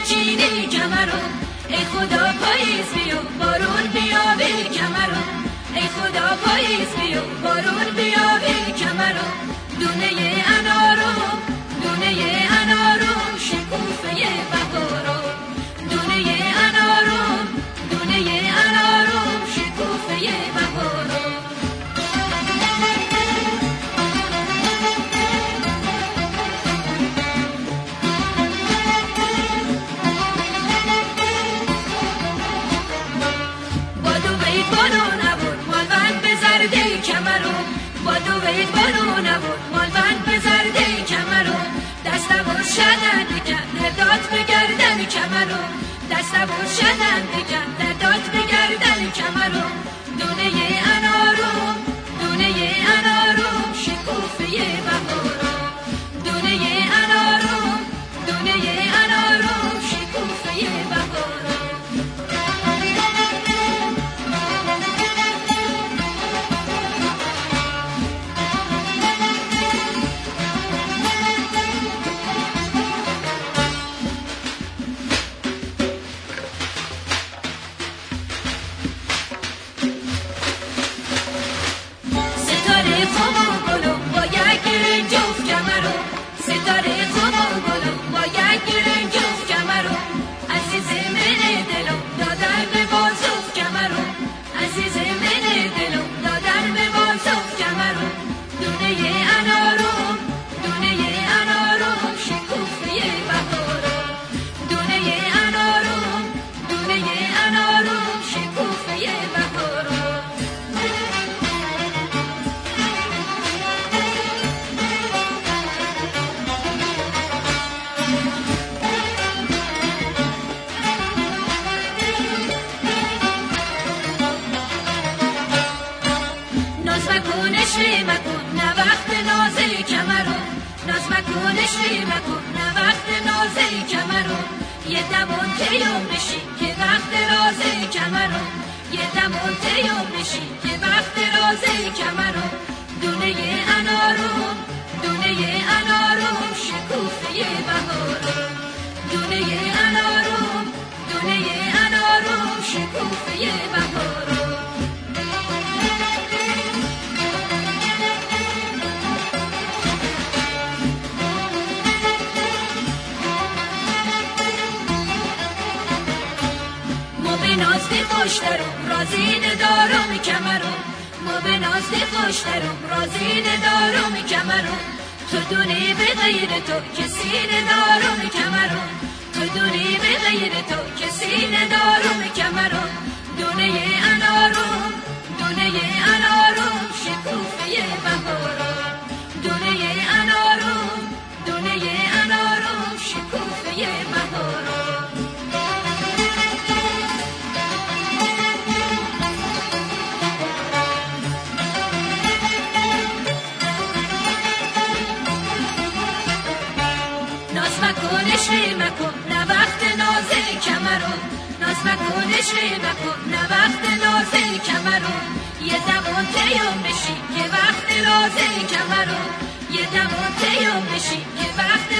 چینه کمرو ای خدا پاییز بیو نگه نداد بگردم کمرو؟ دستم و شدم به مکن اشری مکن نه وقت نازه کمرو. ناز مکن اشری مکن نه وقت نازه کمرو. یه دمون تیوم بشی که وقت رازه کمرو. یه دمون تیوم بشی که وقت رازه کمرو. دونه انارم دونه انارم شکوفه بهارم دونه انارم دونه انارم شکوفه بهارم ما به ناز خوشترم رازین دارم کمرم. ما به ناز خوشترم رازین دارم کمرم. تو دونه به غیر تو کسی ندارم کمرم. تو دونه به غیر تو کسی ندارم کمرم. دونه انارم دونه انارم شکوفه بهارم. دونه انارم دونه انارم شکوفه بهارم اشری مکن نه وقت نازه کمرون یه دمون تیام بشی که وقت رازه کمرون یه دمون تیام بشی که وقت